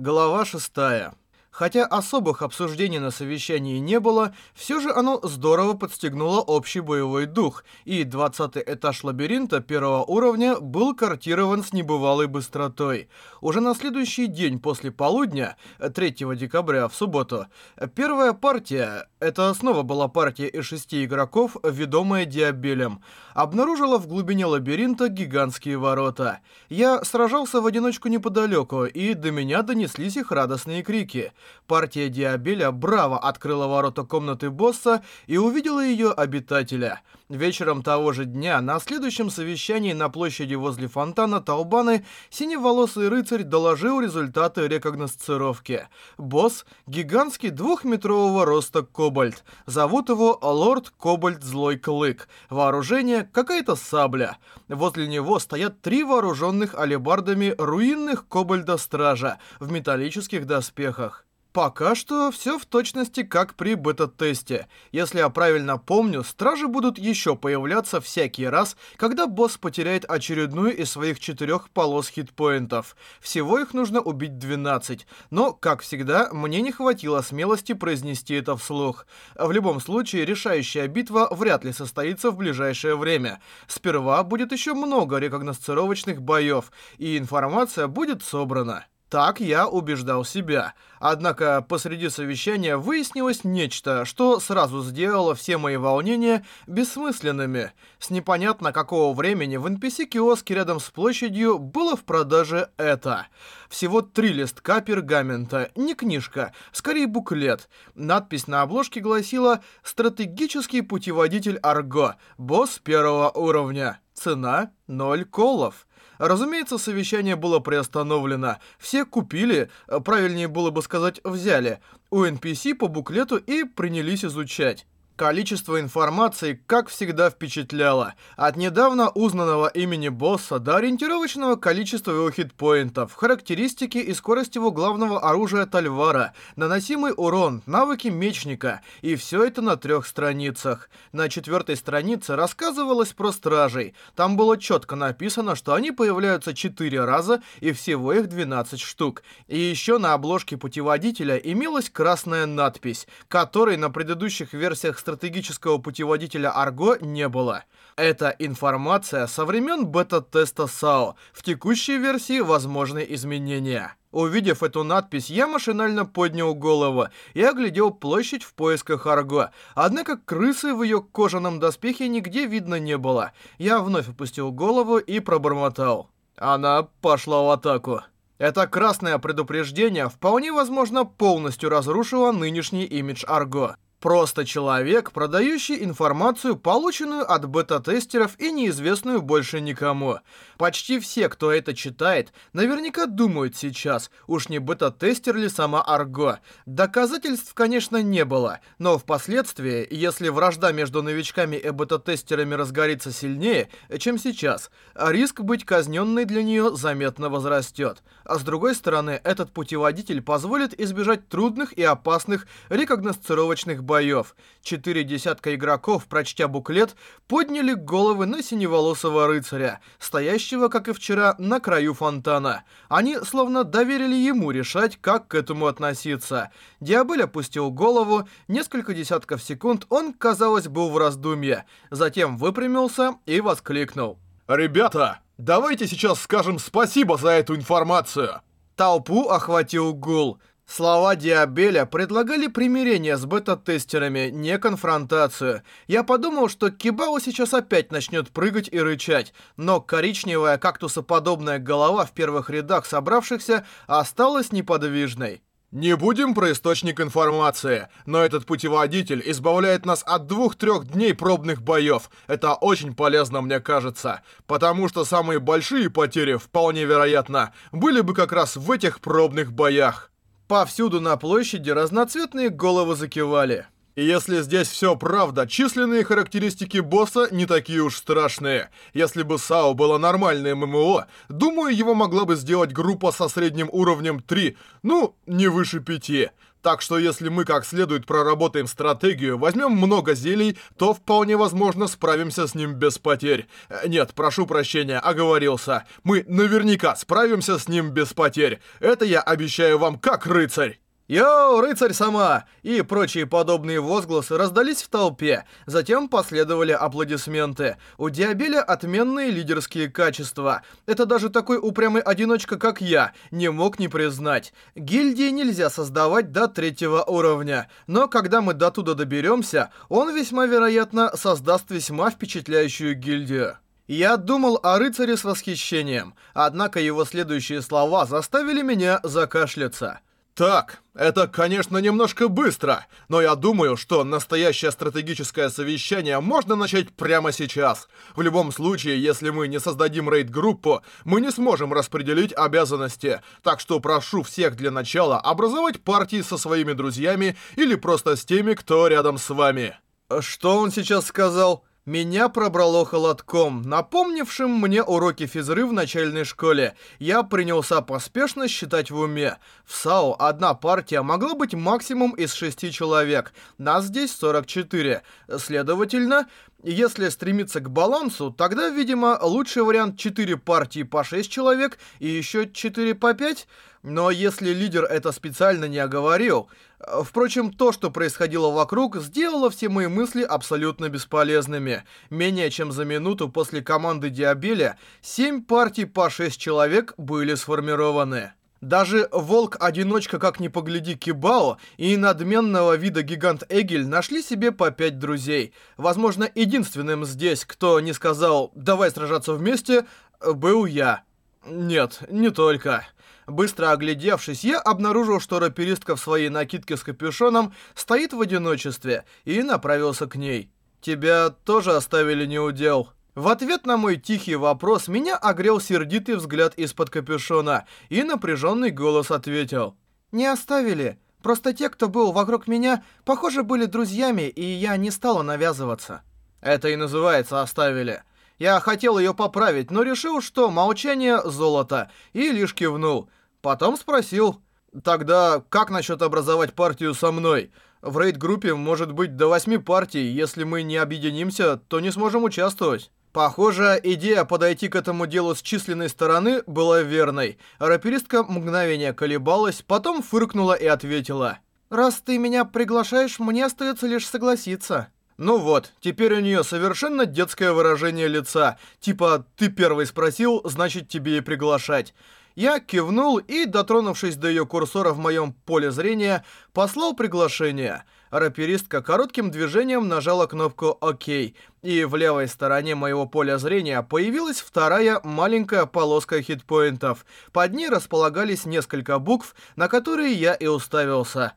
Глава 6. Хотя особых обсуждений на совещании не было, все же оно здорово подстегнуло общий боевой дух, и 20 этаж лабиринта первого уровня был картирован с небывалой быстротой. Уже на следующий день после полудня, 3 декабря в субботу, первая партия, это снова была партия из шести игроков, ведомая Диабелем, обнаружила в глубине лабиринта гигантские ворота. Я сражался в одиночку неподалеку, и до меня донеслись их радостные крики. Партия Диабеля браво открыла ворота комнаты босса и увидела ее обитателя. Вечером того же дня, на следующем совещании на площади возле фонтана Таубаны, синеволосый рыцарь доложил результаты рекогносцировки. Босс — гигантский двухметрового роста кобальт. Зовут его Лорд Кобальт Злой Клык. Вооружение — какая-то сабля. Возле него стоят три вооруженных алебардами руинных кобальда-стража в металлических доспехах. Пока что все в точности как при бета-тесте. Если я правильно помню, стражи будут еще появляться всякий раз, когда босс потеряет очередную из своих четырех полос хитпоинтов. Всего их нужно убить 12, но, как всегда, мне не хватило смелости произнести это вслух. В любом случае, решающая битва вряд ли состоится в ближайшее время. Сперва будет еще много рекогносцировочных боев, и информация будет собрана. Так я убеждал себя. Однако посреди совещания выяснилось нечто, что сразу сделало все мои волнения бессмысленными. С непонятно какого времени в NPC-киоске рядом с площадью было в продаже это. Всего три листка пергамента, не книжка, скорее буклет. Надпись на обложке гласила «Стратегический путеводитель Арго, босс первого уровня». Цена — 0 колов. Разумеется, совещание было приостановлено. Все купили, э, правильнее было бы сказать, взяли, у NPC по буклету и принялись изучать. Количество информации, как всегда, впечатляло. От недавно узнанного имени босса до ориентировочного количества его хитпоинтов, характеристики и скорость его главного оружия Тальвара, наносимый урон, навыки мечника, и все это на трех страницах. На четвертой странице рассказывалось про стражей. Там было четко написано, что они появляются четыре раза, и всего их 12 штук. И еще на обложке путеводителя имелась красная надпись, которой на предыдущих версиях стратегического путеводителя Арго не было. Это информация со времен бета-теста САО. В текущей версии возможны изменения. Увидев эту надпись, я машинально поднял голову и оглядел площадь в поисках Арго. Однако крысы в ее кожаном доспехе нигде видно не было. Я вновь опустил голову и пробормотал. Она пошла в атаку. Это красное предупреждение вполне возможно полностью разрушило нынешний имидж Арго. Просто человек, продающий информацию, полученную от бета-тестеров и неизвестную больше никому. Почти все, кто это читает, наверняка думают сейчас, уж не бета-тестер ли сама Арго. Доказательств, конечно, не было, но впоследствии, если вражда между новичками и бета-тестерами разгорится сильнее, чем сейчас, риск быть казненной для нее заметно возрастет. А с другой стороны, этот путеводитель позволит избежать трудных и опасных рекогносцировочных боев. Четыре десятка игроков, прочтя буклет, подняли головы на синеволосого рыцаря, стоящего, как и вчера, на краю фонтана. Они словно доверили ему решать, как к этому относиться. Диабель опустил голову, несколько десятков секунд он, казалось, был в раздумье. Затем выпрямился и воскликнул. «Ребята, давайте сейчас скажем спасибо за эту информацию!» Толпу охватил гул. Слова Диабеля предлагали примирение с бета-тестерами, не конфронтацию. Я подумал, что Кибао сейчас опять начнет прыгать и рычать, но коричневая кактусоподобная голова в первых рядах собравшихся осталась неподвижной. Не будем про источник информации, но этот путеводитель избавляет нас от двух-трех дней пробных боев. Это очень полезно, мне кажется, потому что самые большие потери, вполне вероятно, были бы как раз в этих пробных боях. Повсюду на площади разноцветные головы закивали. И если здесь все правда, численные характеристики босса не такие уж страшные. Если бы САО было нормальное ММО, думаю, его могла бы сделать группа со средним уровнем 3, ну, не выше 5. Так что если мы как следует проработаем стратегию, возьмем много зелий, то вполне возможно справимся с ним без потерь. Э, нет, прошу прощения, оговорился. Мы наверняка справимся с ним без потерь. Это я обещаю вам как рыцарь. «Йоу, рыцарь сама!» и прочие подобные возгласы раздались в толпе. Затем последовали аплодисменты. У Диабеля отменные лидерские качества. Это даже такой упрямый одиночка, как я, не мог не признать. Гильдии нельзя создавать до третьего уровня. Но когда мы до туда доберемся, он весьма вероятно создаст весьма впечатляющую гильдию. Я думал о рыцаре с восхищением, однако его следующие слова заставили меня закашляться. Так, это, конечно, немножко быстро, но я думаю, что настоящее стратегическое совещание можно начать прямо сейчас. В любом случае, если мы не создадим рейд-группу, мы не сможем распределить обязанности, так что прошу всех для начала образовать партии со своими друзьями или просто с теми, кто рядом с вами. Что он сейчас сказал? Меня пробрало холодком, напомнившим мне уроки физры в начальной школе. Я принялся поспешно считать в уме. В САУ одна партия могла быть максимум из шести человек. Нас здесь 44. Следовательно, если стремиться к балансу, тогда, видимо, лучший вариант 4 партии по 6 человек и еще 4 по 5. Но если лидер это специально не оговорил... Э, впрочем, то, что происходило вокруг, сделало все мои мысли абсолютно бесполезными. Менее чем за минуту после команды Диабеля 7 партий по 6 человек были сформированы. Даже волк-одиночка, как ни погляди, Кибао и надменного вида гигант Эгель нашли себе по пять друзей. Возможно, единственным здесь, кто не сказал «давай сражаться вместе», был я. Нет, не только. Быстро оглядевшись, я обнаружил, что раперистка в своей накидке с капюшоном стоит в одиночестве и направился к ней. «Тебя тоже оставили неудел?» В ответ на мой тихий вопрос меня огрел сердитый взгляд из-под капюшона, и напряженный голос ответил. «Не оставили. Просто те, кто был вокруг меня, похоже, были друзьями, и я не стала навязываться». Это и называется «оставили». Я хотел ее поправить, но решил, что молчание — золото, и лишь кивнул. Потом спросил, «Тогда как насчет образовать партию со мной?» В рейд-группе может быть до восьми партий, если мы не объединимся, то не сможем участвовать. Похоже, идея подойти к этому делу с численной стороны была верной. Раперистка мгновение колебалась, потом фыркнула и ответила. «Раз ты меня приглашаешь, мне остается лишь согласиться». Ну вот, теперь у нее совершенно детское выражение лица. Типа, ты первый спросил, значит тебе и приглашать. Я кивнул и, дотронувшись до ее курсора в моем поле зрения, послал приглашение. Раперистка коротким движением нажала кнопку «Ок», и в левой стороне моего поля зрения появилась вторая маленькая полоска хитпоинтов. Под ней располагались несколько букв, на которые я и уставился.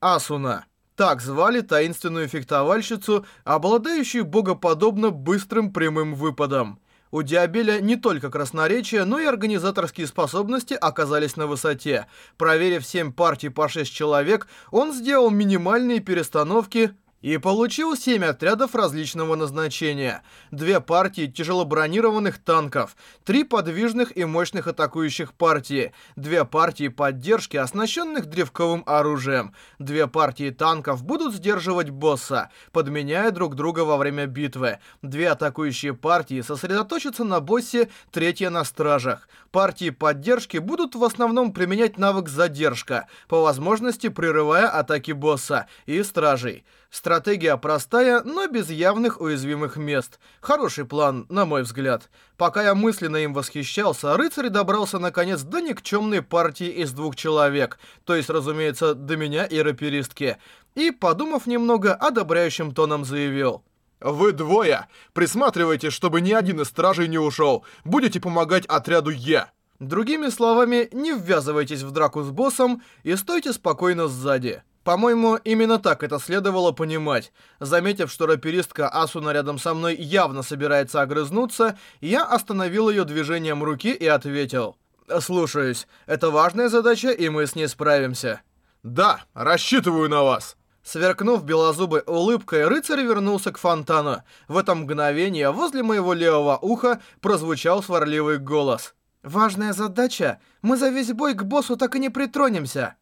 «Асуна». Так звали таинственную фехтовальщицу, обладающую богоподобно быстрым прямым выпадом. У Диабеля не только красноречие, но и организаторские способности оказались на высоте. Проверив 7 партий по 6 человек, он сделал минимальные перестановки и получил 7 отрядов различного назначения, две партии тяжелобронированных танков, три подвижных и мощных атакующих партии, две партии поддержки, оснащенных древковым оружием, две партии танков будут сдерживать босса, подменяя друг друга во время битвы, две атакующие партии сосредоточатся на боссе, третья на стражах. Партии поддержки будут в основном применять навык задержка, по возможности прерывая атаки босса и стражей. Стратегия простая, но без явных уязвимых мест. Хороший план, на мой взгляд. Пока я мысленно им восхищался, рыцарь добрался наконец до никчемной партии из двух человек, то есть, разумеется, до меня и раперистки. И, подумав немного, одобряющим тоном заявил. «Вы двое! Присматривайте, чтобы ни один из стражей не ушел. Будете помогать отряду Е!» Другими словами, не ввязывайтесь в драку с боссом и стойте спокойно сзади. По-моему, именно так это следовало понимать. Заметив, что раперистка Асуна рядом со мной явно собирается огрызнуться, я остановил ее движением руки и ответил. «Слушаюсь. Это важная задача, и мы с ней справимся». «Да, рассчитываю на вас». Сверкнув белозубой улыбкой, рыцарь вернулся к фонтану. В это мгновение возле моего левого уха прозвучал сварливый голос. «Важная задача? Мы за весь бой к боссу так и не притронемся».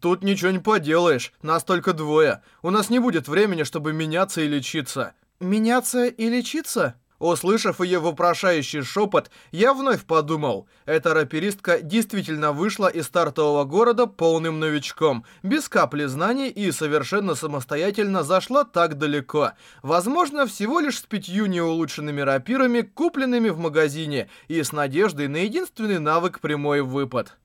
Тут ничего не поделаешь, нас только двое. У нас не будет времени, чтобы меняться и лечиться. Меняться и лечиться? Услышав ее вопрошающий шепот, я вновь подумал, эта раперистка действительно вышла из стартового города полным новичком, без капли знаний и совершенно самостоятельно зашла так далеко. Возможно, всего лишь с пятью неулучшенными рапирами, купленными в магазине, и с надеждой на единственный навык прямой выпад.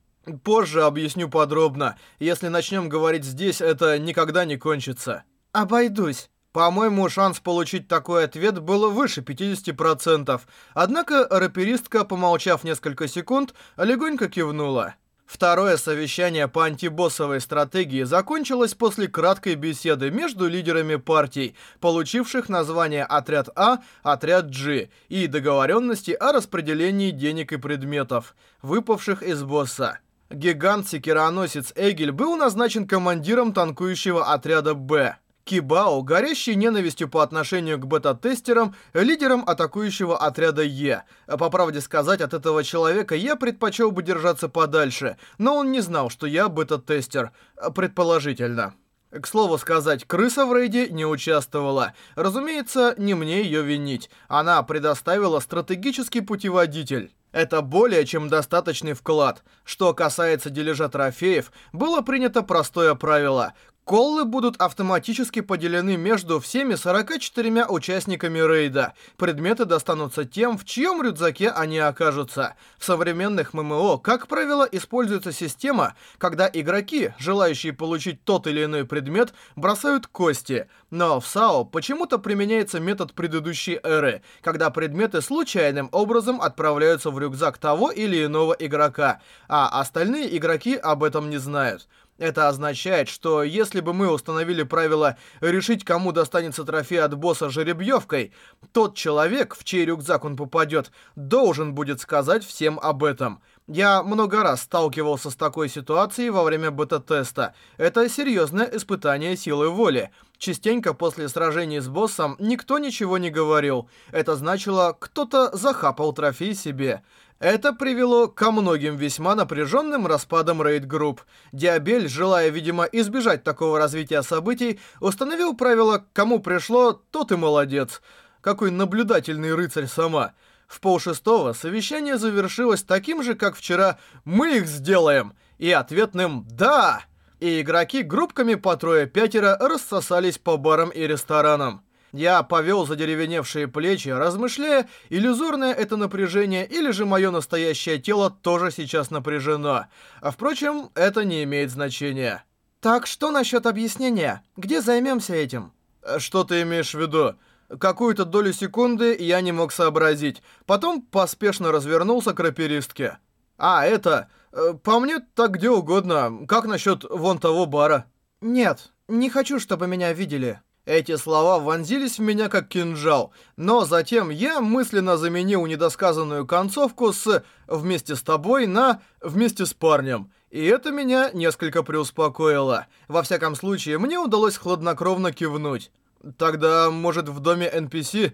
Позже объясню подробно. Если начнем говорить здесь, это никогда не кончится. Обойдусь. По-моему, шанс получить такой ответ был выше 50%. Однако раперистка, помолчав несколько секунд, легонько кивнула. Второе совещание по антибоссовой стратегии закончилось после краткой беседы между лидерами партий, получивших название «Отряд А», «Отряд G» и договоренности о распределении денег и предметов, выпавших из босса. Гигант-секироносец Эгель был назначен командиром танкующего отряда «Б». Кибао, горящий ненавистью по отношению к бета-тестерам, лидером атакующего отряда Е. По правде сказать, от этого человека я предпочел бы держаться подальше, но он не знал, что я бета-тестер. Предположительно. К слову сказать, крыса в рейде не участвовала. Разумеется, не мне ее винить. Она предоставила стратегический путеводитель. Это более чем достаточный вклад. Что касается дележа трофеев, было принято простое правило. Коллы будут автоматически поделены между всеми 44 участниками рейда. Предметы достанутся тем, в чьем рюкзаке они окажутся. В современных ММО, как правило, используется система, когда игроки, желающие получить тот или иной предмет, бросают кости. Но в САО почему-то применяется метод предыдущей эры, когда предметы случайным образом отправляются в рюкзак того или иного игрока, а остальные игроки об этом не знают. Это означает, что если бы мы установили правило решить, кому достанется трофей от босса жеребьевкой, тот человек, в чей рюкзак он попадет, должен будет сказать всем об этом. Я много раз сталкивался с такой ситуацией во время бета-теста. Это серьезное испытание силы воли. Частенько после сражений с боссом никто ничего не говорил. Это значило, кто-то захапал трофей себе. Это привело ко многим весьма напряженным распадам рейд-групп. Диабель, желая, видимо, избежать такого развития событий, установил правило «кому пришло, тот и молодец». Какой наблюдательный рыцарь сама. В полшестого совещание завершилось таким же, как вчера «мы их сделаем» и ответным «да». И игроки группками по трое-пятеро рассосались по барам и ресторанам. Я повел задеревеневшие плечи, размышляя, иллюзорное это напряжение или же мое настоящее тело тоже сейчас напряжено. А впрочем, это не имеет значения. Так что насчет объяснения? Где займемся этим? Что ты имеешь в виду? Какую-то долю секунды я не мог сообразить. Потом поспешно развернулся к раперистке. А, это... Э, по мне так где угодно. Как насчет вон того бара? Нет, не хочу, чтобы меня видели. Эти слова вонзились в меня как кинжал, но затем я мысленно заменил недосказанную концовку с «вместе с тобой» на «вместе с парнем». И это меня несколько преуспокоило. Во всяком случае, мне удалось хладнокровно кивнуть. Тогда, может, в доме NPC?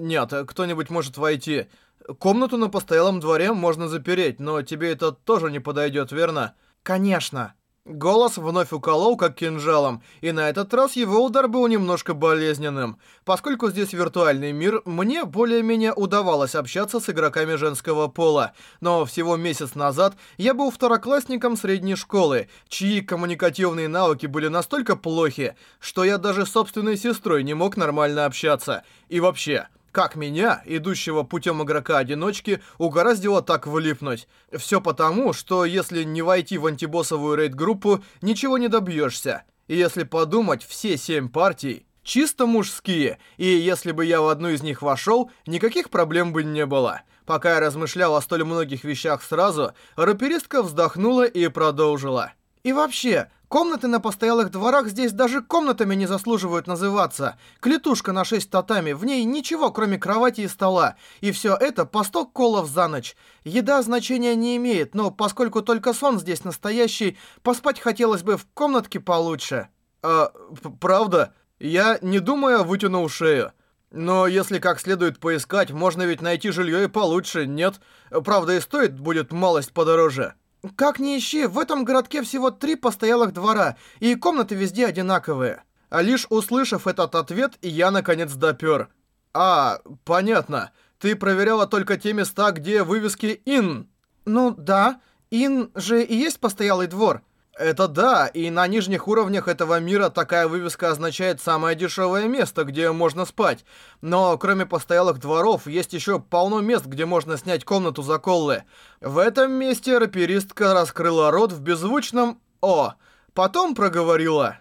Нет, кто-нибудь может войти. Комнату на постоялом дворе можно запереть, но тебе это тоже не подойдет, верно? Конечно. Голос вновь уколол, как кинжалом, и на этот раз его удар был немножко болезненным. Поскольку здесь виртуальный мир, мне более-менее удавалось общаться с игроками женского пола. Но всего месяц назад я был второклассником средней школы, чьи коммуникативные навыки были настолько плохи, что я даже с собственной сестрой не мог нормально общаться. И вообще... Как меня, идущего путем игрока-одиночки, угораздило так влипнуть? Все потому, что если не войти в антибоссовую рейд-группу, ничего не добьешься. И если подумать, все семь партий чисто мужские, и если бы я в одну из них вошел, никаких проблем бы не было. Пока я размышлял о столь многих вещах сразу, раперистка вздохнула и продолжила. И вообще, комнаты на постоялых дворах здесь даже комнатами не заслуживают называться. Клетушка на 6 татами, в ней ничего, кроме кровати и стола. И все это по 100 колов за ночь. Еда значения не имеет, но поскольку только сон здесь настоящий, поспать хотелось бы в комнатке получше. А, правда? Я, не думая, вытянул шею. Но если как следует поискать, можно ведь найти жилье и получше, нет? Правда, и стоит будет малость подороже. Как ни ищи, в этом городке всего три постоялых двора, и комнаты везде одинаковые. А лишь услышав этот ответ, я наконец допер. А, понятно. Ты проверяла только те места, где вывески «Ин». Ну да, «Ин» же и есть постоялый двор. Это да, и на нижних уровнях этого мира такая вывеска означает самое дешевое место, где можно спать. Но кроме постоялых дворов, есть еще полно мест, где можно снять комнату за коллы. В этом месте раперистка раскрыла рот в беззвучном «О», потом проговорила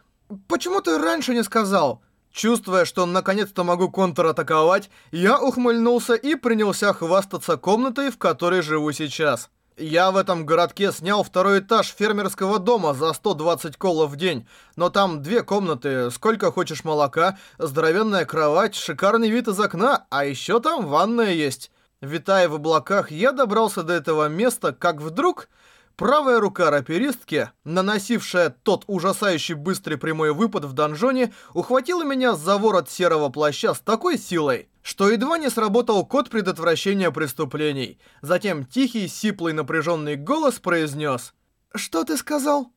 «Почему ты раньше не сказал?» Чувствуя, что наконец-то могу контратаковать, я ухмыльнулся и принялся хвастаться комнатой, в которой живу сейчас. Я в этом городке снял второй этаж фермерского дома за 120 колов в день. Но там две комнаты, сколько хочешь молока, здоровенная кровать, шикарный вид из окна, а еще там ванная есть. Витая в облаках, я добрался до этого места, как вдруг... Правая рука раперистки, наносившая тот ужасающий быстрый прямой выпад в донжоне, ухватила меня за ворот серого плаща с такой силой, что едва не сработал код предотвращения преступлений. Затем тихий, сиплый, напряженный голос произнес «Что ты сказал?»